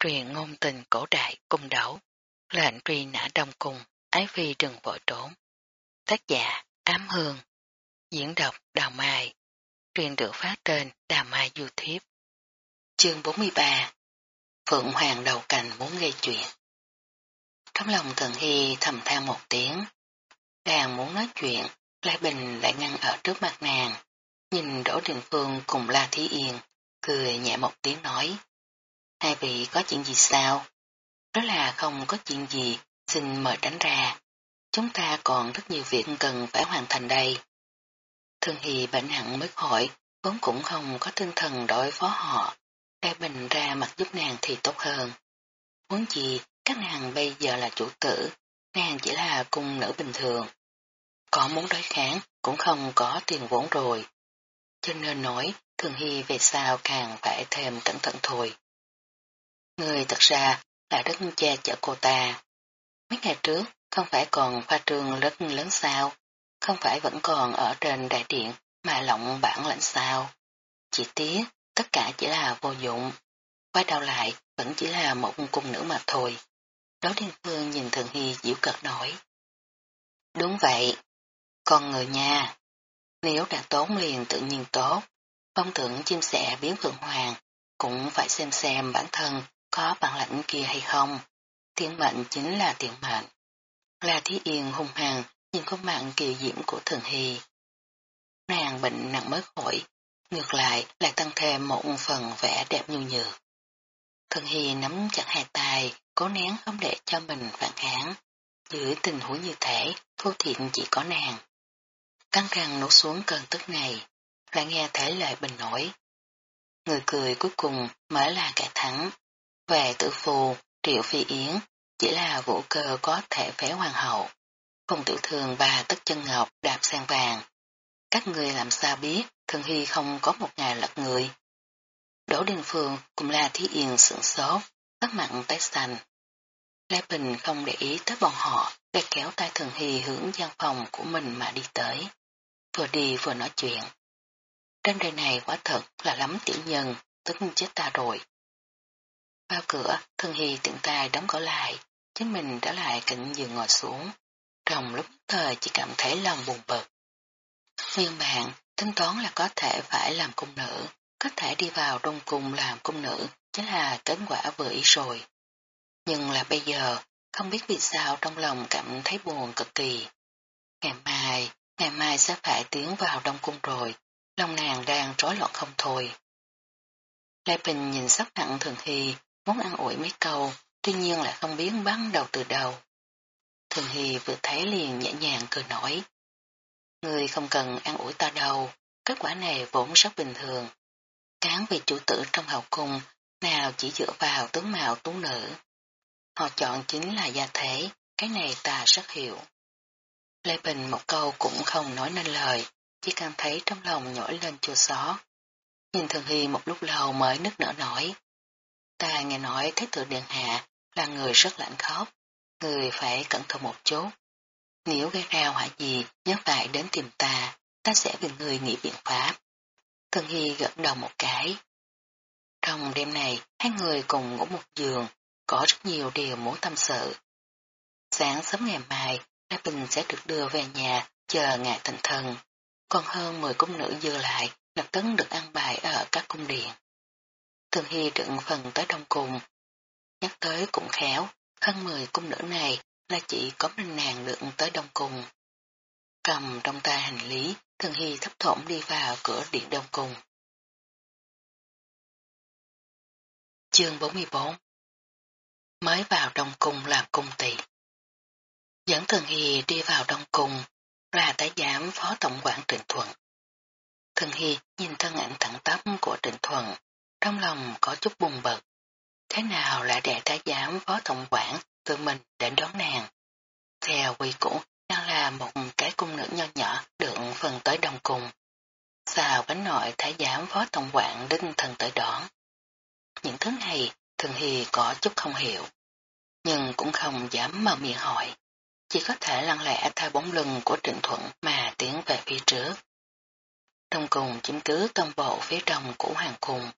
truyền ngôn tình cổ đại cung đấu, lệnh truy nã đông cung, ái phi đừng vội trốn. Tác giả Ám Hương, diễn đọc Đào Mai, truyền được phát trên Đào Mai YouTube. Chương 43 Phượng Hoàng đầu cành muốn gây chuyện. Trong lòng thần hy thầm than một tiếng, đang muốn nói chuyện, Lai Bình lại ngăn ở trước mặt nàng, nhìn Đỗ Đình Phương cùng La Thí Yên, cười nhẹ một tiếng nói. Hai vị có chuyện gì sao? Đó là không có chuyện gì, xin mời tránh ra. Chúng ta còn rất nhiều việc cần phải hoàn thành đây. Thương Hy bệnh nặng mới hỏi, vốn cũng không có tinh thần đối phó họ. Đại Bình ra mặt giúp nàng thì tốt hơn. Muốn gì, các nàng bây giờ là chủ tử, nàng chỉ là cung nữ bình thường. Có muốn đối kháng cũng không có tiền vốn rồi. Cho nên nói, Thường Hy về sau càng phải thêm cẩn thận thôi. Người thật ra là rất che chở cô ta. Mấy ngày trước, không phải còn pha trương rất lớn sao, không phải vẫn còn ở trên đại điện mà lộng bản lãnh sao. Chỉ tiếc, tất cả chỉ là vô dụng. Quay đầu lại, vẫn chỉ là một cung nữ mà thôi. Đó Điên Phương nhìn Thường Hy diễu cợt nói. Đúng vậy, con người nha. Nếu đã tốn liền tự nhiên tốt, phong tưởng chim sẻ biến phượng hoàng, cũng phải xem xem bản thân có bản lãnh kia hay không. Tiếng mệnh chính là tiện mệnh. Là Thí Yên hung hăng nhìn khuôn mạng kỳ diễm của Thường Hy. Nàng bệnh nặng mới khỏi, ngược lại lại tăng thêm một phần vẻ đẹp nhu nhược. Thường Hy nắm chặt hai tay, cố nén không để cho mình phản kháng. Dưới tình huống như thế, vô thiện chỉ có nàng. Căng răng nổ xuống cơn tức này, lại nghe thấy lời bình nổi. Người cười cuối cùng mới là kẻ thắng. Về tự phù, triệu phi yến, chỉ là vũ cơ có thể phế hoàng hậu. Phùng tiểu thường và tất chân ngọc đạp sang vàng. Các người làm sao biết thường hy không có một ngày lật người. Đỗ Đình Phương cũng là thí yên sửng sốt, tất mặn tái xanh. Lê Bình không để ý tới bọn họ, để kéo tay thường hy hướng gian phòng của mình mà đi tới. Vừa đi vừa nói chuyện. Trên đời này quả thật là lắm tiểu nhân, tức chết ta rồi. Vào cửa, Thân hy tiện tay đóng cửa lại, chính mình trở lại cạnh giường ngồi xuống. Trong lúc thời chỉ cảm thấy lòng buồn bực. Nguyên bạn tính toán là có thể phải làm cung nữ, có thể đi vào đông cung làm cung nữ, chính là kết quả vừa ý rồi. Nhưng là bây giờ, không biết vì sao trong lòng cảm thấy buồn cực kỳ. Ngày mai, ngày mai sẽ phải tiến vào đông cung rồi, lòng nàng đang rối loạn không thôi. Lê Bình nhìn sắc nặng thường hy, muốn ăn ủi mấy câu, tuy nhiên lại không biết bắn đầu từ đầu. Thường Hy vừa thấy liền nhẹ nhàng cười nổi. Người không cần ăn ủi ta đâu, kết quả này vốn rất bình thường. Cán vì chủ tử trong hậu cung, nào chỉ dựa vào tướng mạo tú nữ. Họ chọn chính là gia thế, cái này ta rất hiểu. Lê Bình một câu cũng không nói nên lời, chỉ cảm thấy trong lòng nhổi lên chua xót. Nhìn Thường Hy một lúc lâu mới nức nở nổi. Ta nghe nói Thế tử Điện Hạ là người rất lạnh khóc, người phải cẩn thận một chút. Nếu gây ra họa gì, nhớ phải đến tìm ta, ta sẽ vì người nghĩ biện pháp. Thường Hy gật đầu một cái. Trong đêm này, hai người cùng ngủ một giường, có rất nhiều điều muốn tâm sự. Sáng sớm ngày mai, La Bình sẽ được đưa về nhà, chờ ngài thành thần. Còn hơn 10 cung nữ dư lại, lập tức được ăn bài ở các cung điện. Thường Hy đựng phần tới đông cùng. Nhắc tới cũng khéo, hơn 10 cung nữ này là chỉ có mình nàng được tới đông cung. Cầm trong tay hành lý, Thường Hy thấp thỏm đi vào cửa điện đông cung. Chương 44 Mới vào đông cung làm cung tỷ. Dẫn Thường Hy đi vào đông cung là tái giám phó tổng quản Trịnh Thuận. Thường Hy nhìn thân ảnh thẳng tắp của Trịnh Thuận, trong lòng có chút buồn bực. Thế nào lại để thái giám phó tổng quản tự mình đến đón nàng? Theo quy cũ, đang là một cái cung nữ nho nhỏ được phần tới đồng cung. Sao bánh nội thái giám phó tổng quản đinh thần tới đón? Những thứ này thường thì có chút không hiểu, nhưng cũng không dám mở miệng hỏi. Chỉ có thể lặng lẽ theo bóng lưng của trịnh thuận mà tiến về phía trước. Trong cùng chiếm cứ toàn bộ phía trong của hoàng cung,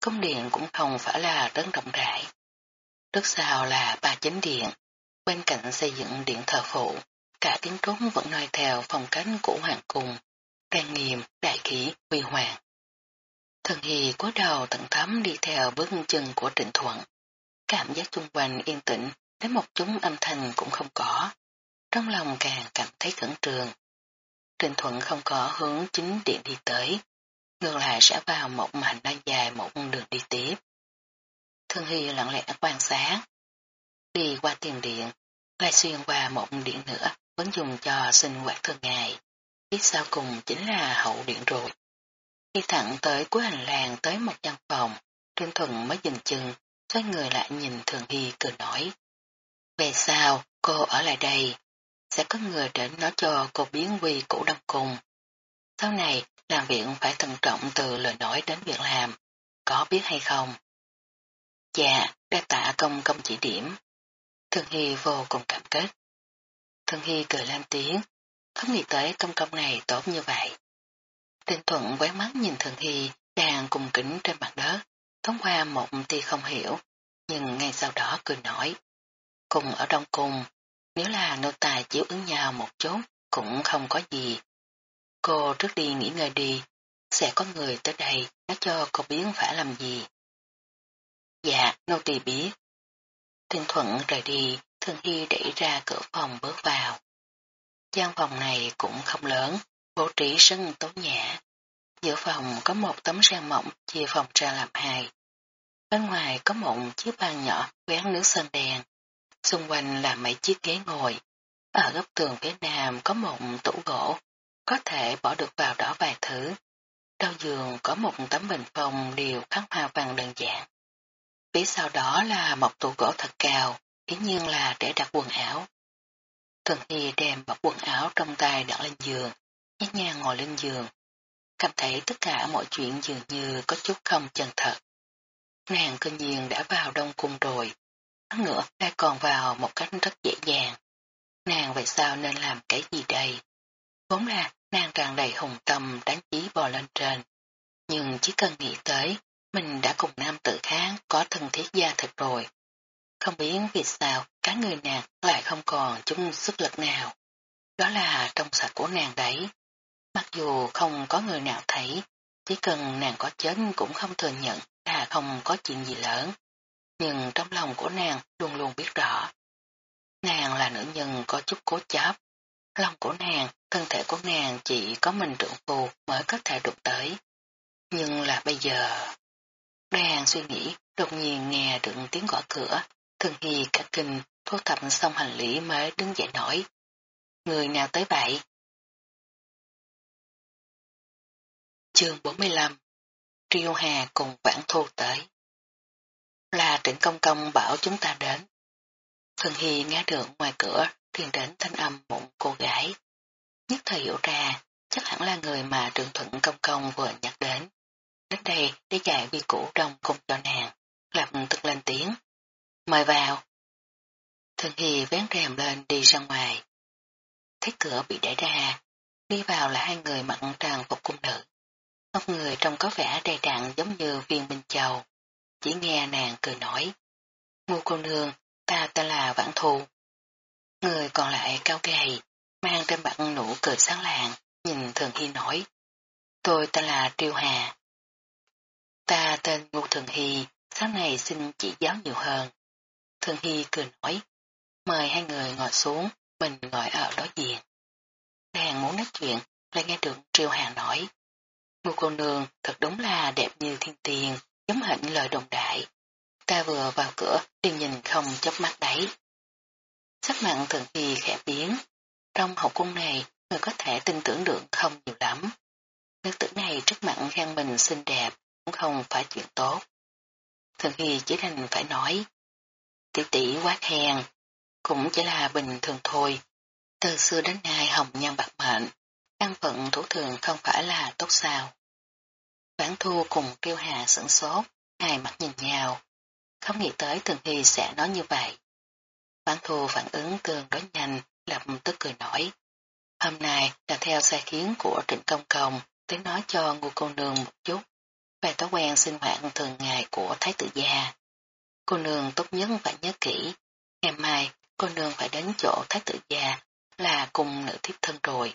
công điện cũng không phải là rất rộng rãi, Trước sau là ba chính điện, bên cạnh xây dựng điện thờ phụ, cả kiến trúc vẫn noi theo phong cách của hoàng cung, trang nghiêm, đại khí, huy hoàng. Thần Hy cúi đầu tận thắm đi theo bước chân của Trịnh Thuận. Cảm giác chung quanh yên tĩnh, đến một chúng âm thanh cũng không có. Trong lòng càng cảm thấy khẩn trường. Trịnh Thuận không có hướng chính điện đi tới, ngược lại sẽ vào một mảnh lan dài một đường đi tiếp. Thương Hy lặng lẽ quan sát, đi qua tiền điện, lại xuyên qua một điện nữa, vẫn dùng cho sinh hoạt thường ngày. Phía sau cùng chính là hậu điện rồi. Khi thẳng tới cuối hành lang tới một căn phòng, Trương Thuận mới dừng chừng, xoay người lại nhìn Thường Hy cười nói. Về sau, cô ở lại đây, sẽ có người đến nói cho cô biến quy cũ đông cùng. Sau này, làm việc phải thận trọng từ lời nói đến việc làm, có biết hay không? Dạ, đa tạ công công chỉ điểm. Thường Hy vô cùng cảm kết. Thường Hy cười lan tiếng, không nghĩ tới công công này tốt như vậy. Tinh Thuận quét mắt nhìn Thường Hy đang cùng kính trên mặt đất, thoáng qua một tia không hiểu, nhưng ngay sau đó cười nói. Cùng ở đông cùng, nếu là nô tài chiếu ứng nhau một chút, cũng không có gì. Cô trước đi nghỉ ngơi đi, sẽ có người tới đây nói cho cô biết phải làm gì. Dạ, nô tỳ biết. Tinh Thuận rời đi, Thường Hy đẩy ra cửa phòng bước vào. gian phòng này cũng không lớn, bố trí sân tố nhã. Giữa phòng có một tấm sàn mỏng chia phòng ra làm hai. Bên ngoài có một chiếc bàn nhỏ quán nước sơn đèn. Xung quanh là mấy chiếc ghế ngồi. Ở góc tường phía nam có một tủ gỗ, có thể bỏ được vào đó vài thứ. Đầu giường có một tấm bình phong đều khắc hoa văn đơn giản. Phía sau đó là một tủ gỗ thật cao, ý nhiên là để đặt quần áo. Thường Hy đem bọc quần áo trong tay đặt lên giường, nhẹ nhàng ngồi lên giường. Cảm thấy tất cả mọi chuyện dường như có chút không chân thật. Nàng cơ nhiên đã vào đông cung rồi. Hắn nữa lại còn vào một cách rất dễ dàng. Nàng vậy sao nên làm cái gì đây? Vốn là nàng tràn đầy hùng tâm đánh chí bò lên trên. Nhưng chỉ cần nghĩ tới, mình đã cùng nam tự kháng có thân thiết gia thực rồi. Không biết vì sao cả người nàng lại không còn chút sức lực nào. Đó là trong sạch của nàng đấy. Mặc dù không có người nào thấy, chỉ cần nàng có chết cũng không thừa nhận là không có chuyện gì lớn. Nhưng trong lòng của nàng luôn luôn biết rõ. Nàng là nữ nhân có chút cố chấp. Lòng của nàng, thân thể của nàng chỉ có mình trưởng phù mới có thể đụng tới. Nhưng là bây giờ... Đang suy nghĩ, đột nhiên nghe được tiếng gõ cửa, thường hi cả kinh, thu thập xong hành lý mới đứng dậy nổi. Người nào tới vậy? Chương 45 Triêu Hà cùng Vãn Thu tới. Là trịnh công công bảo chúng ta đến. Thường Hy nghe được ngoài cửa truyền đến thanh âm mụn cô gái. Nhất thời hiểu ra, chắc hẳn là người mà trường thuận công công vừa nhắc đến. Đến đây để dạy vi củ đông cung cho nàng, lập tức lên tiếng. Mời vào. Thường Hy vén rèm lên đi ra ngoài. Thấy cửa bị đẩy ra, đi vào là hai người mặn tràn phục cung nữ. Một người trông có vẻ đầy đặn giống như viên minh châu. Chỉ nghe nàng cười nói. Ngu cô nương, ta ta là vãn thù. Người còn lại cao gầy, mang trên mặt nụ cười sáng lạng, nhìn Thường Hy nói. Tôi tên là Triêu Hà. Ta tên Ngô Thường Hy, sáng nay xin chỉ giáo nhiều hơn. Thường Hy cười nói. Mời hai người ngồi xuống, mình ngồi ở đối diện. Đang muốn nói chuyện, lại nghe được Triêu Hà nói. Ngô cô nương thật đúng là đẹp như thiên tiền, giống hệt lời đồng đại. Ta vừa vào cửa, liền nhìn không chớp mắt đấy. Sắc mặn thường khi khẽ biến. Trong hậu cung này, người có thể tin tưởng được không nhiều lắm. Nữ tử này rất mặn khen mình xinh đẹp, cũng không phải chuyện tốt. Thường hy chỉ đành phải nói. Tỷ tỷ quá khen, cũng chỉ là bình thường thôi. Từ xưa đến nay hồng nhan bạc mệnh, Ăn phận thủ thường không phải là tốt sao. Bản thu cùng kêu hà sửng sốt, hai mặt nhìn nhau. Không nghĩ tới Thường Hy sẽ nói như vậy. Bản thu phản ứng tương đối nhanh, lập tức cười nổi. Hôm nay là theo sai khiến của Trịnh Công Công tới nói cho ngu cô nương một chút về thói quen sinh hoạt thường ngày của Thái tử gia. cô nương tốt nhất phải nhớ kỹ. Ngày mai, cô nương phải đến chỗ thái tử gia là cùng nữ thiếp thân rồi.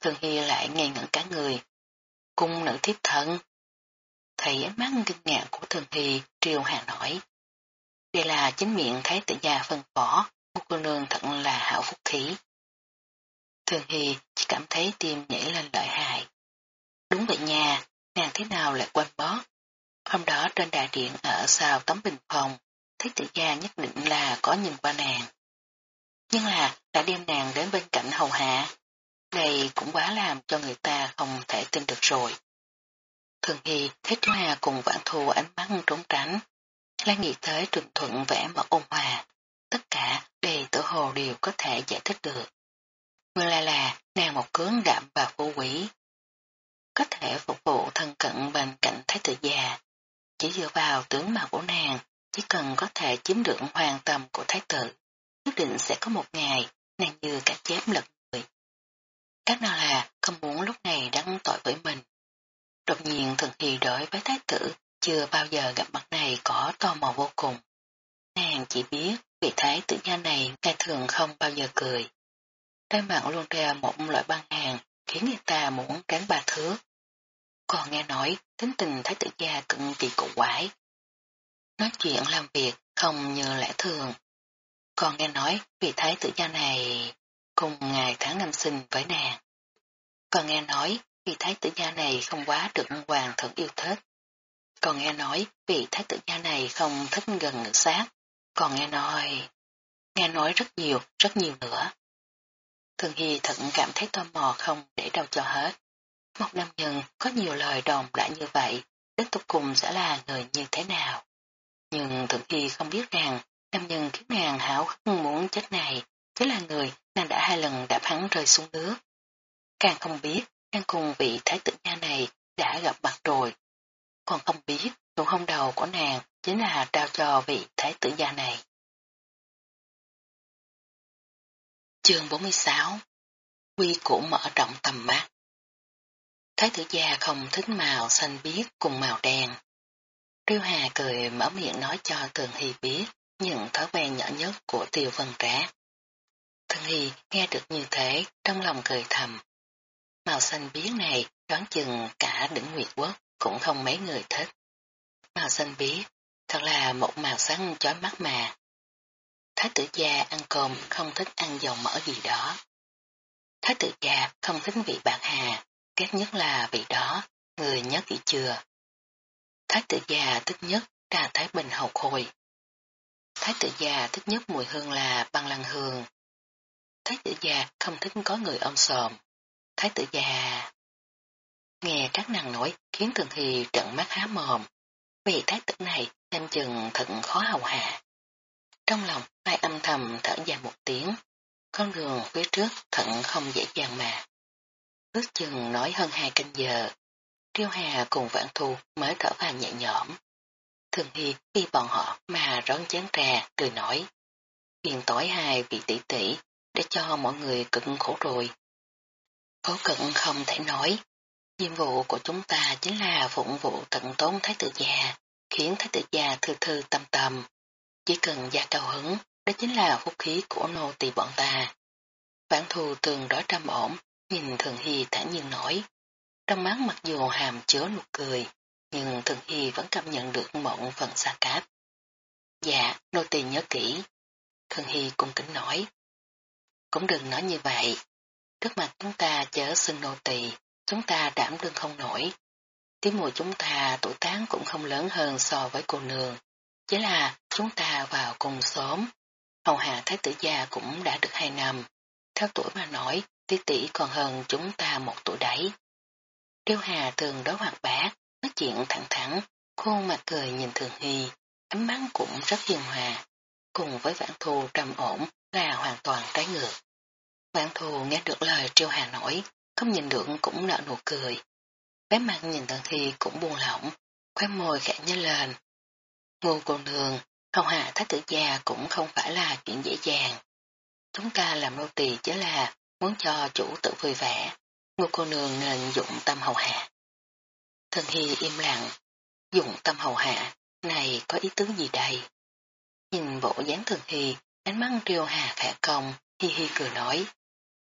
Thường Hy lại ngây ngẩn cả người. Cung nữ thiếp thân. Thấy ánh mắt kinh ngạc của Thường Hy triều hà nổi. Đây là chính miệng thái tử gia phân phó, một cô nương thật là hảo phúc khí. Thường Hy chỉ cảm thấy tim nhảy lên lợi hại. Đúng vậy nha, nàng thế nào lại quên bó. Hôm đó trên đại điện ở sau tấm bình phòng, thấy tử gia nhất định là có nhìn qua nàng. Nhưng là đã đem nàng đến bên cạnh hầu hạ. Đây cũng quá làm cho người ta không thể tin được rồi. Thường Hy thấy Trú Hà cùng vãn thù ánh mắt trốn tránh. Lại nghĩ tới trường thuận vẽ mặt ôn hòa. Tất cả đề tự hồ đều có thể giải thích được. Nguyên là là nàng một cướng đạm và phú quý. Có thể phục vụ thân cận bên cạnh thái tử già. Chỉ dựa vào tướng mạo của nàng, chỉ cần có thể chiếm được hoàn tâm của thái tử, nhất định sẽ có một ngày nàng như cả chém lật người. Các nào là không muốn lúc này đắng tội với mình. Đột nhiên thần thì đối với thái tử chưa bao giờ gặp mặt này có to mò vô cùng. Nàng chỉ biết vị thái tử gia này ngày thường không bao giờ cười. Trên mặt luôn ra một loại băng hàng khiến người ta muốn cắn ba thước. Còn nghe nói, tính tình thái tử gia cực kỳ cổ quái. Nói chuyện làm việc không như lẽ thường. Còn nghe nói, vị thái tử gia này cùng ngày tháng năm sinh với nàng. Còn nghe nói, vị thái tử gia này không quá được hoàng thượng yêu thích. Còn nghe nói, vị thái tử gia này không thích gần ngự sát. Còn nghe nói... Nghe nói rất nhiều, rất nhiều nữa. Thường Hy thật cảm thấy tò mò không để đâu cho hết. Một nam nhân có nhiều lời đồn đã như vậy, đến tục cùng sẽ là người như thế nào. Nhưng Thường Hy không biết rằng nam nhân khiến nàng hảo hức muốn chết này chính là người nàng đã hai lần đạp hắn rơi xuống nước. Càng không biết đang cùng vị thái tử nha này đã gặp mặt rồi. Còn không biết nụ hông đầu của nàng chính là trao cho vị thái tử gia này. Chương 46 Quy củ mở rộng tầm mắt Thái tử gia không thích màu xanh biếc cùng màu đen. Triêu Hà cười mở miệng nói cho Thường Hy biết những thói quen nhỏ nhất của tiêu vân trá. Thường Hy nghe được như thế, trong lòng cười thầm. Màu xanh biếc này đoán chừng cả đỉnh Nguyệt Quốc cũng không mấy người thích. Màu xanh biếc, thật là một màu sắc chói mắt mà. Thái tử gia ăn cơm không thích ăn dầu mỡ gì đó. Thái tử gia không thích vị bạc hà, ghét nhất là vị đó, người nhớ kỹ chưa. Thái tử gia thích nhất trà thái bình hậu khôi. Thái tử gia thích nhất mùi hương là băng lăng hương. Thái tử gia không thích có người ôm sòm. Thái tử gia... Nghe các nàng nói khiến thường Hy trận mắt há mồm. Vì thái tử này thêm chừng thận khó hầu hạ. Trong lòng ai âm thầm thở dài một tiếng. Con đường phía trước thận không dễ dàng mà. Ước chừng nói hơn hai canh giờ. Triêu Hà cùng Vãn Thu mới thở vào nhẹ nhõm. Thường Hy vì bọn họ mà rón chén trà, cười nói. Phiền tối hai vị tỷ tỷ để cho mọi người cực khổ rồi. Khổ cực không thể nói. Nhiệm vụ của chúng ta chính là phụng vụ tận tốn thái tử già, khiến thái tử già thư thư tâm tâm. Chỉ cần gia cao hứng, đó chính là phúc khí của nô tỳ bọn ta. Vãn thù tường đó trăm ổn, nhìn Thường Hy thản nhiên nói. Trong mắt mặc dù hàm chứa nụ cười, nhưng Thường Hy vẫn cảm nhận được một phần xa cáp. Dạ, nô tỳ nhớ kỹ. Thường Hy cung kính nói. Cũng đừng nói như vậy. Trước mặt chúng ta chớ xưng nô tỳ, chúng ta đảm đương không nổi. Tiếng mùa chúng ta tuổi tán cũng không lớn hơn so với cô nương. Chỉ là chúng ta vào cùng sớm. Hầu hạ thái tử gia cũng đã được hai năm. Theo tuổi mà nói, tỷ tỷ còn hơn chúng ta một tuổi đấy. Tiêu Hà thường đối hoạt bát, nói chuyện thẳng thẳng, khuôn mặt cười nhìn Thường Hy, ánh mắt cũng rất hiền hòa, cùng với vãn thù trầm ổn là hoàn toàn trái ngược. Vãn thù nghe được lời Triêu Hà nói, không nhìn được cũng nở nụ cười. Bé mặt nhìn Thường thì cũng buồn lỏng, khóe môi khẽ nhớ lên. Ngô cô nương, hầu hạ thái tử gia cũng không phải là chuyện dễ dàng. Chúng ta làm nô tỳ chỉ là muốn cho chủ tự vui vẻ, ngô cô nương nên dụng tâm hầu hạ. Thần Hy im lặng, dụng tâm hầu hạ, này có ý tứ gì đây? nhìn bộ dáng thường hy, ánh mắt triều hà khả công, hi hi cười nói.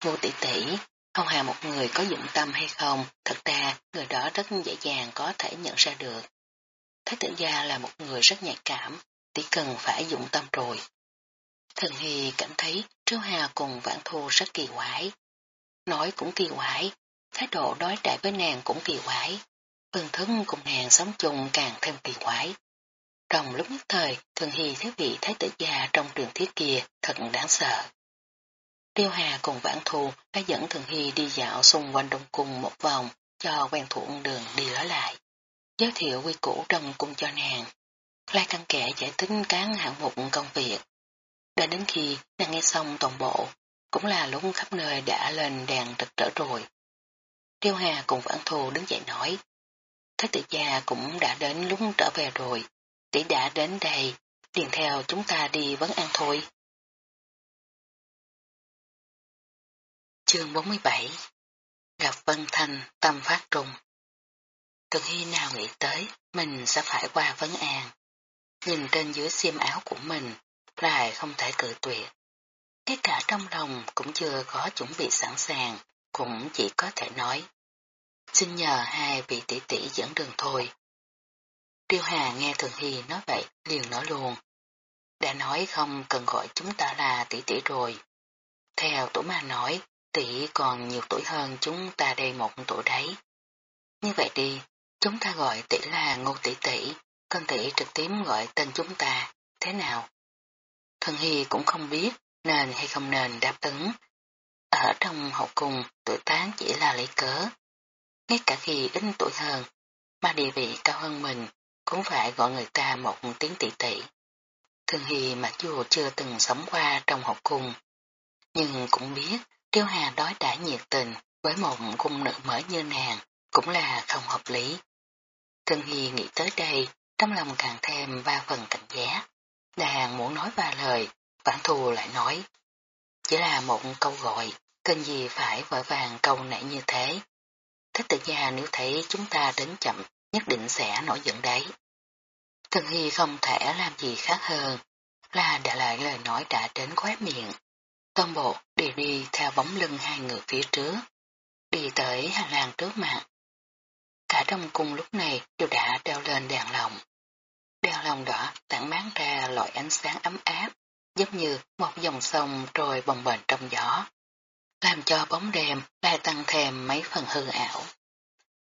Ngô tỷ tỷ, không hà một người có dụng tâm hay không, thật ra người đó rất dễ dàng có thể nhận ra được. Thái tử gia là một người rất nhạy cảm, chỉ cần phải dụng tâm rồi. Thần Hy cảm thấy Triêu Hà cùng Vãn Thu rất kỳ quái. Nói cũng kỳ quái, thái độ đối đại với nàng cũng kỳ quái. Phương thức cùng nàng sống chung càng thêm kỳ quái. Trong lúc nhất thời, Thường Hy thấy vị thái tử gia trong truyền thiết kia thật đáng sợ. Tiêu Hà cùng Vãn Thù đã dẫn Thường Hy đi dạo xung quanh đông cung một vòng cho quen thuộc đường đi lối lại. Giới thiệu quy củ trong cung cho nàng. Lai căn kẻ giải tính cán hạng mục công việc. Đã đến khi nàng nghe xong toàn bộ, cũng là lúc khắp nơi đã lên đèn rực rỡ rồi. Tiêu Hà cùng Vãn Thù đứng dậy nói. Thái tử gia cũng đã đến lúc trở về rồi, tỷ đã đến đây, liền theo chúng ta đi vấn an thôi. Chương 47 Gặp Vân Thanh tâm phát trùng Từ khi nào nghĩ tới mình sẽ phải qua vấn an. Nhìn trên dưới xiêm áo của mình lại không thể cự tuyệt. Ngay cả trong lòng cũng chưa có chuẩn bị sẵn sàng, cũng chỉ có thể nói. Xin nhờ hai vị tỷ tỷ dẫn đường thôi. Tiêu Hà nghe Thường Hy nói vậy, liền nói luôn. Đã nói không cần gọi chúng ta là tỷ tỷ rồi. Theo tổ ma nói, tỷ còn nhiều tuổi hơn chúng ta đây một tuổi đấy. Như vậy đi, chúng ta gọi tỷ là ngô tỷ tỷ, con tỷ trực tiếp gọi tên chúng ta, thế nào? Thần Hy cũng không biết nên hay không nên đáp ứng. Ở trong hậu cung, tuổi tán chỉ là lấy cớ. Ngay cả khi ít tuổi hơn, mà địa vị cao hơn mình, cũng phải gọi người ta một tiếng tỷ tỷ. Thường Hy mặc dù chưa từng sống qua trong học cung, nhưng cũng biết Tiêu Hà đói đã nhiệt tình với một cung nữ mới như nàng cũng là không hợp lý. Thường Hy nghĩ tới đây, trong lòng càng thêm ba phần cảnh giác. Nàng muốn nói ba lời, vãn thù lại nói. Chỉ là một câu gọi, cần gì phải vội vàng câu nảy như thế. Thích tự gia nếu thấy chúng ta đến chậm nhất định sẽ nổi giận đấy. Thường Hy không thể làm gì khác hơn là đã lại lời nói đã đến khóe miệng. Toàn bộ đi đi theo bóng lưng hai người phía trước, đi tới hành lang trước mặt. Cả trong cung lúc này đều đã đeo lên đèn lồng. Đèn lồng đỏ tản mát ra loại ánh sáng ấm áp, giống như một dòng sông trôi bồng bềnh trong gió, làm cho bóng đêm lại tăng thêm mấy phần hư ảo.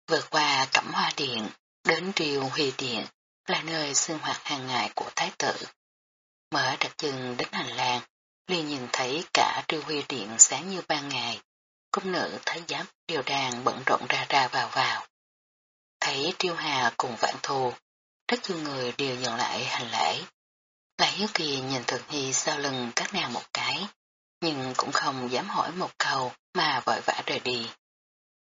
Vượt qua cẩm hoa điện, đến triều huy điện, là nơi sinh hoạt hàng ngày của thái tử. Mở đặc trưng đến hành lang, liền nhìn thấy cả triều huy điện sáng như ban ngày, cung nữ thái giám đều đang bận rộn ra ra vào vào. Thấy triều hà cùng vạn thù, rất nhiều người đều dừng lại hành lễ. Lại hiếu kỳ nhìn thường hy sau lưng các nàng một cái, nhưng cũng không dám hỏi một câu mà vội vã rời đi.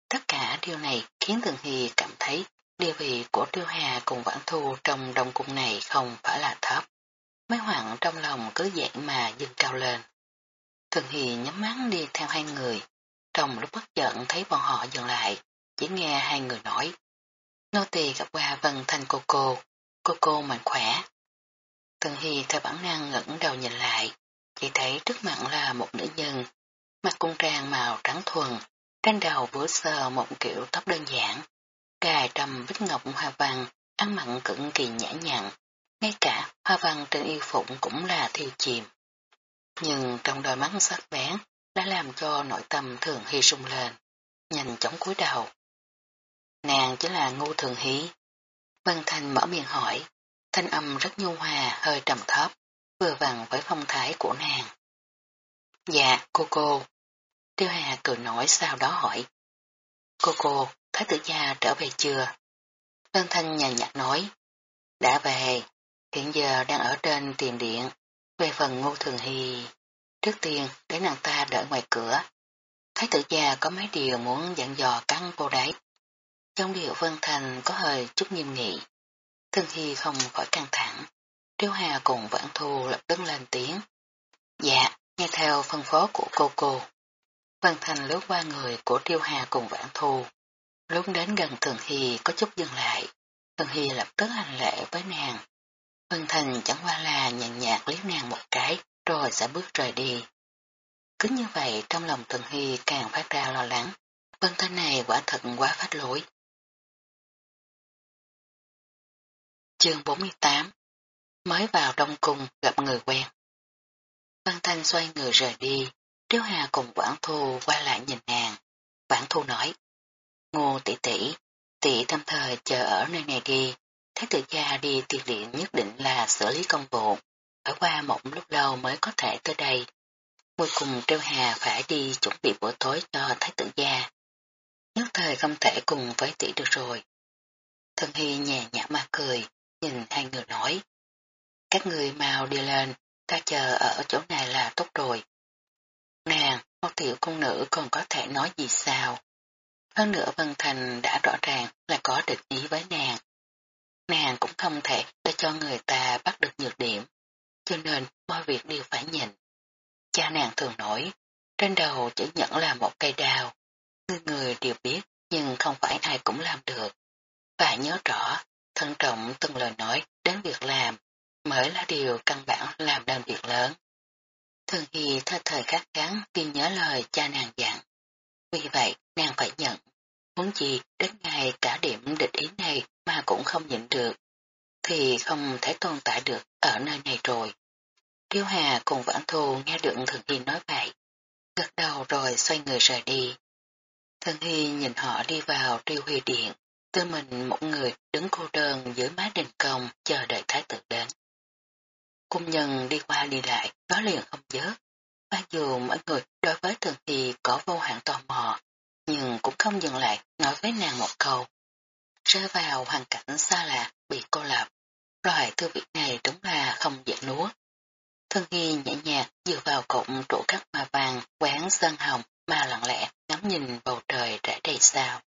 Tất cả điều này khiến Thường Hy cảm thấy địa vị của triều Hà cùng Vãn Thu trong đông cung này không phải là thấp. Mấy hoàng trong lòng cứ vậy mà dâng cao lên. Thường Hì nhắm mắt đi theo hai người. Trong lúc bất giận thấy bọn họ dừng lại, chỉ nghe hai người nói. Nô tỳ gặp qua Vân Thanh cô cô, cô cô mạnh khỏe. Thường Hy theo bản năng ngẩng đầu nhìn lại, chỉ thấy trước mặt là một nữ nhân, mặt cung trang màu trắng thuần, trên đầu vữa sờ một kiểu tóc đơn giản, cài trầm bích ngọc hoa văn, ăn mặn cực kỳ nhã nhặn, ngay cả hoa văn trên y phụng cũng là thiêu chìm. Nhưng trong đôi mắt sắc bén đã làm cho nội tâm thường hy sung lên, nhanh chóng cúi đầu. Nàng chỉ là ngu thường hí. Vân Thanh mở miệng hỏi, thanh âm rất nhu hòa, hơi trầm thấp, vừa vặn với phong thái của nàng. Dạ, cô cô. Tiêu Hà cười nói sau đó hỏi. Cô cô, Thái tử gia trở về chưa? Vân Thanh nhàn nhạt nói. Đã về, hiện giờ đang ở trên tiền điện. Về phần ngô thường hy, trước tiên để nàng ta đợi ngoài cửa. Thái tử gia có mấy điều muốn dặn dò căn cô đấy. Trong điều Vân Thành có hơi chút nghiêm nghị. Thường hy không khỏi căng thẳng. Triêu Hà cùng Vãn Thu lập tức lên tiếng. Dạ, nghe theo phân phó của cô cô. Vân Thành lướt qua người của Triêu Hà cùng Vãn Thu. Lúc đến gần Thường Hy có chút dừng lại, Thường Hy lập tức hành lễ với nàng. Vân Thành chẳng qua là nhàn nhạt liếc nàng một cái rồi sẽ bước rời đi. Cứ như vậy trong lòng Tần Hy càng phát ra lo lắng. Vân Thanh này quả thật quá phát lỗi. Chương 48 Mới vào Đông Cung gặp người quen. Vân Thanh xoay người rời đi, Tiếu Hà cùng Quảng Thu qua lại nhìn nàng. Quảng Thu nói, Ngô tỷ tỷ, tỷ thăm thời chờ ở nơi này đi, Thái tử gia đi tiệc điện nhất định là xử lý công vụ, phải qua một lúc lâu mới có thể tới đây. Cuối cùng trêu Hà phải đi chuẩn bị bữa tối cho Thái tử gia. Nhất thời không thể cùng với tỷ được rồi. Thân Hy nhẹ nhã mà cười, nhìn hai người nói. Các người mau đi lên, ta chờ ở chỗ này là tốt rồi. Nàng, một tiểu cung nữ còn có thể nói gì sao? Hơn nữa Vân Thành đã rõ ràng là có địch ý với nàng. Nàng cũng không thể để cho người ta bắt được nhược điểm, cho nên mọi việc đều phải nhìn. Cha nàng thường nói, trên đầu chữ nhẫn là một cây đào, người người đều biết nhưng không phải ai cũng làm được. Và nhớ rõ, thân trọng từng lời nói đến việc làm mới là điều căn bản làm nên việc lớn. Thường Hy thơ thời khắc gắn ghi nhớ lời cha nàng dặn. Vì vậy, nàng phải nhận. Muốn gì đến ngày cả điểm địch ý này mà cũng không nhịn được, thì không thể tồn tại được ở nơi này rồi. Tiêu Hà cùng Vãn Thù nghe được Thường Hy nói vậy, gật đầu rồi xoay người rời đi. Thường Hy nhìn họ đi vào triêu huy điện, tư mình một người đứng cô đơn dưới mái đình công chờ đợi thái tử đến. Cung nhân đi qua đi lại, nói liền không dớt. Mặc dù mọi người đối với Thường Hy có vô hạn tò mò, cũng không dừng lại nói với nàng một câu. Rơi vào hoàn cảnh xa lạ, bị cô lập, loại thư viện này đúng là không dễ nuốt. Thân Hy nhẹ nhàng dựa vào cụm trụ cắt mà vàng, quán sơn hồng mà lặng lẽ ngắm nhìn bầu trời rẽ đầy sao.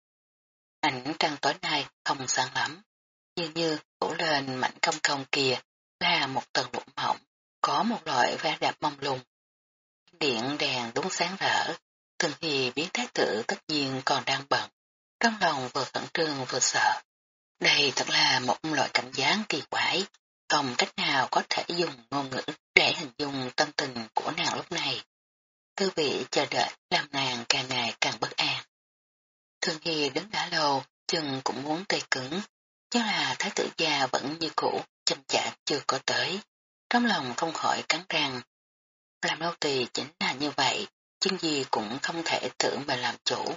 Ảnh trăng tối nay không sáng lắm, như như phủ lên mảnh công công kia là một tầng lụm mỏng, có một loại va đạp mông lung. Điện đèn đúng sáng rỡ, Thường Hy biến thái tử tất nhiên còn đang bận, trong lòng vừa khẩn trương vừa sợ. Đây thật là một loại cảm giác kỳ quái, không cách nào có thể dùng ngôn ngữ để hình dung tâm tình của nàng lúc này. Tư vị chờ đợi làm nàng càng ngày càng bất an. Thường Hy đứng đã lâu, chân cũng muốn tê cứng, nhưng là thái tử già vẫn như cũ, chậm chạp chưa có tới. Trong lòng không khỏi cắn răng. Làm lâu tỳ chính là như vậy, chân gì cũng không thể tự mà làm chủ,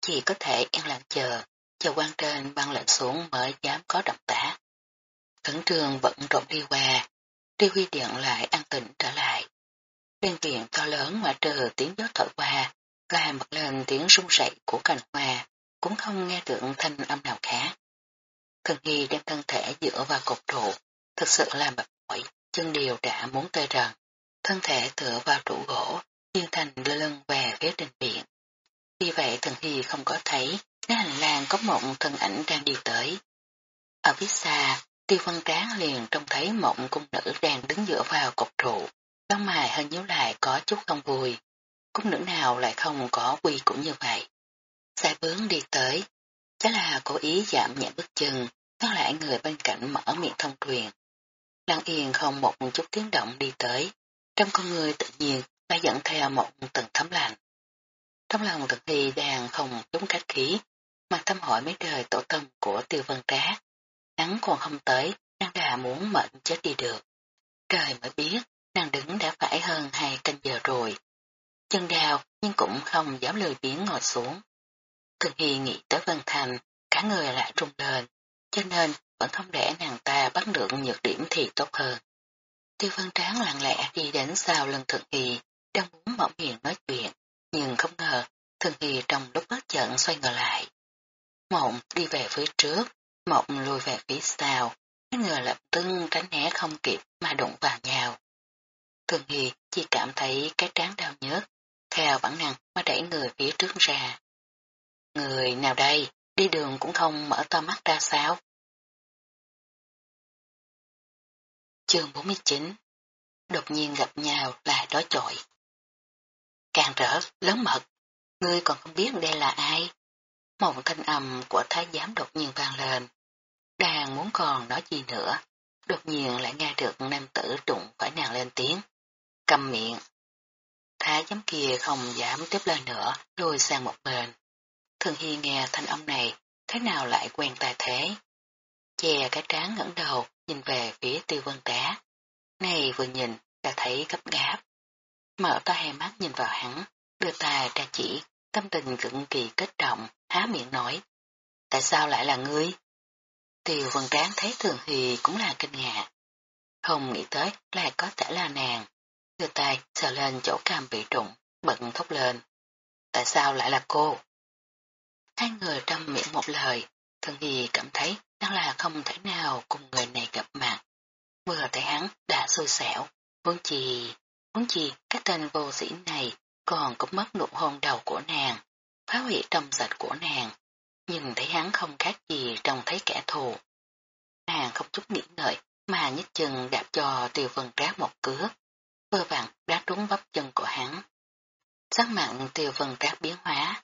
chỉ có thể yên lặng chờ, chờ quan trên băng lệnh xuống mới dám có động tác. Khẩn trường vẫn rộn đi qua, đi huy điện lại an tĩnh trở lại. Bên viện to lớn ngoại trừ tiếng gió thổi qua, là bật lên tiếng rung rẩy của cành hoa, cũng không nghe được thanh âm nào khác. Thần Hy đem thân thể dựa vào cột trụ, thực sự là mệt mỏi, chân đều đã muốn tê rần. Thân thể tựa vào trụ gỗ, Thiên Thành đưa lưng về phía đình viện. Vì vậy Thần Hy không có thấy, cái hành lang có một thân ảnh đang đi tới. Ở phía xa, tiêu văn tráng liền trông thấy một cung nữ đang đứng dựa vào cột trụ, lông mài hơi nhíu lại có chút không vui. Cung nữ nào lại không có quy cũng như vậy. Sai bướng đi tới, chắc là cố ý giảm nhẹ bước chân, phát lại người bên cạnh mở miệng thông truyền. Lăng yên không một chút tiếng động đi tới, trong con người tự nhiên đã dẫn theo một tầng thấm lạnh. Trong lòng thực thi đang không chúng khách khí, mà thăm hỏi mấy đời tổ tâm của tiêu vân trác. Hắn còn không tới, nàng đã muốn mệnh chết đi được. Trời mới biết, nàng đứng đã phải hơn hai canh giờ rồi. Chân đào nhưng cũng không dám lười biến ngồi xuống. thực Hy nghĩ tới Vân Thành, cả người lại trung lên, cho nên vẫn không để nàng ta bắt được nhược điểm thì tốt hơn. Tiêu Vân Tráng lặng lẽ đi đến sau lưng thực Hy, đang muốn mở miệng nói chuyện, nhưng không ngờ Thường Hy trong lúc bất chợt xoay ngờ lại. Mộng đi về phía trước, Mộng lùi về phía sau, hai người lập tức tránh né không kịp mà đụng vào nhau. Thường Hy chỉ cảm thấy cái trán đau nhớt, theo bản năng mà đẩy người phía trước ra. Người nào đây, đi đường cũng không mở to mắt ra sao? Chương 49 Đột nhiên gặp nhau là đó chọi. Càng rỡ, lớn mật, ngươi còn không biết đây là ai. Một thanh âm của thái giám đột nhiên vang lên. Đang muốn còn nói gì nữa. đột nhiên lại nghe được nam tử trụng phải nàng lên tiếng. Cầm miệng. Thái giám kia không dám tiếp lời nữa, lùi sang một bên. Thường Hi nghe thanh âm này, thế nào lại quen tai thế? Chè cái trán ngẩng đầu, nhìn về phía tiêu vân tá Này vừa nhìn, đã thấy gấp gáp. Mở to hai mắt nhìn vào hắn, đưa tay ra chỉ, tâm tình cực kỳ kích động, há miệng nói. Tại sao lại là ngươi? Tiêu vân tráng thấy thường thì cũng là kinh ngạc. Không nghĩ tới lại có thể là nàng. Đưa tay sờ lên chỗ cam bị trụng, bận thốc lên. Tại sao lại là cô? Hai người trong miệng một lời, thường thì cảm thấy đang là không thể nào cùng người này gặp mặt. Vừa thấy hắn đã xui xẻo, muốn chi, muốn gì cái tên vô sĩ này còn cũng mất nụ hôn đầu của nàng, phá hủy trong sạch của nàng, nhưng thấy hắn không khác gì trông thấy kẻ thù. Nàng không chút nghĩ ngợi mà nhất chân đạp cho tiêu vân trác một cước, vừa vặn đá trúng bắp chân của hắn. Sắc mặn tiêu vân trác biến hóa,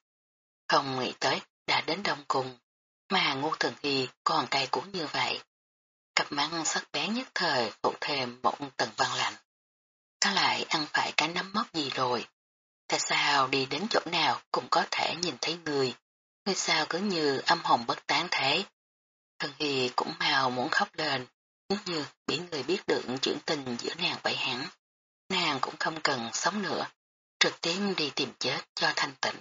không nghĩ tới đã đến đông cùng, mà ngô thường hy còn cay cũng như vậy. Cặp mắt sắc bén nhất thời phụ thêm một tầng văn ăn phải cái nắm móc gì rồi? Tại sao đi đến chỗ nào cũng có thể nhìn thấy người? Người sao cứ như âm hồn bất tán thế? Thần Hy cũng mau muốn khóc lên, nếu như bị người biết được chuyện tình giữa nàng vậy hẳn. Nàng cũng không cần sống nữa, trực tiếp đi tìm chết cho thanh tịnh.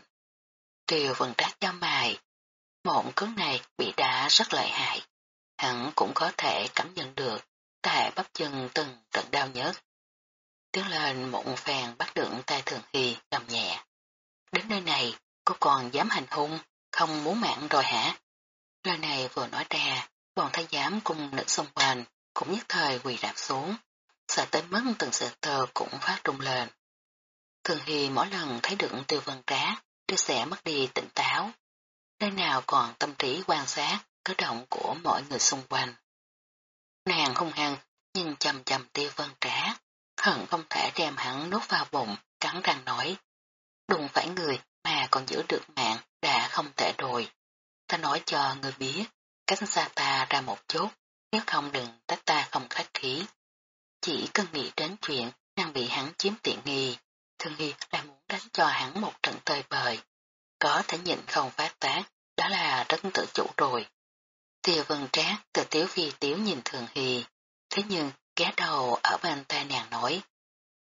Triều vần trác cho mài, mộng cứng này bị đá rất lợi hại, hẳn cũng có thể cảm nhận được tại bắp chân từng trận đau nhớt. Tiến lên một phèn bắt được tay thường hy cầm nhẹ. Đến nơi này, cô còn dám hành hung, không muốn mạng rồi hả? Lời này vừa nói ra, bọn thái giám cùng nữ xung quanh cũng nhất thời quỳ rạp xuống, sợ tới mất từng sợi tơ cũng phát rung lên. Thường Hy mỗi lần thấy được tiêu vân trá, đứa sẽ mất đi tỉnh táo. Nơi nào còn tâm trí quan sát, cử động của mọi người xung quanh. Nàng hung hăng, nhìn chầm chầm tiêu vân trá, hận không thể đem hắn nuốt vào bụng, cắn răng nói. "đúng phải người mà còn giữ được mạng đã không thể rồi. Ta nói cho người biết, cách xa ta ra một chút, nếu không đừng trách ta không khách khí. Chỉ cần nghĩ đến chuyện đang bị hắn chiếm tiện nghi, thường nghi là muốn đánh cho hắn một trận tơi bời. Có thể nhịn không phát tác, đó là rất tự chủ rồi. Tiêu vân trác từ tiếu phi tiếu nhìn thường hy, thế nhưng ghé đầu ở bên tai nàng nói.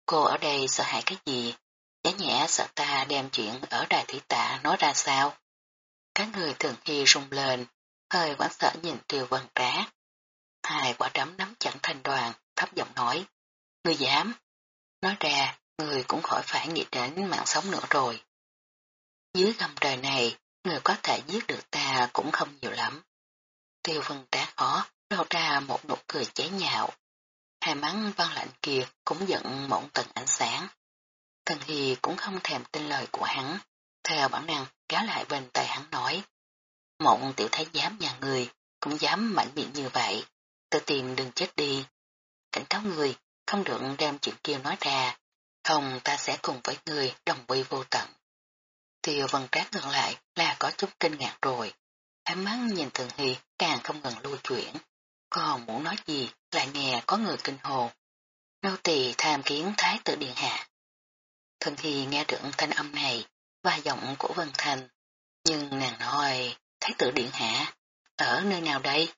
Cô ở đây sợ hãi cái gì? Nhã nhẹ sợ ta đem chuyện ở đài thủy tạ nói ra sao? Các người thường hy rung lên, hơi quán sợ nhìn tiêu vân trá. Hai quả đấm nắm chặt thành đoàn, thấp giọng nói. Người dám. Nói ra, người cũng khỏi phải nghĩ đến mạng sống nữa rồi. Dưới gầm trời này, người có thể giết được ta cũng không nhiều lắm. Tiêu vân trá khó, lộ ra một nụ cười chế nhạo. Hai mắng văn lạnh kia cũng giận mộng tần ánh sáng. Thần Hy cũng không thèm tin lời của hắn, theo bản năng kéo lại bên tay hắn nói. Mộng tiểu thái giám nhà người, cũng dám mạnh miệng như vậy, tự tìm đừng chết đi. Cảnh cáo người, không được đem chuyện kia nói ra, không ta sẽ cùng với người đồng quy vô tận. Tiêu vân trác ngược lại là có chút kinh ngạc rồi. Ánh mắt nhìn Thường Hy càng không ngừng lưu chuyển. Còn muốn nói gì lại nghe có người kinh hồ. Nô tỳ tham kiến thái tử điện hạ. Thường thì nghe được thanh âm này và giọng của Vân Thành. Nhưng nàng nói, thái tử điện hạ, ở nơi nào đây?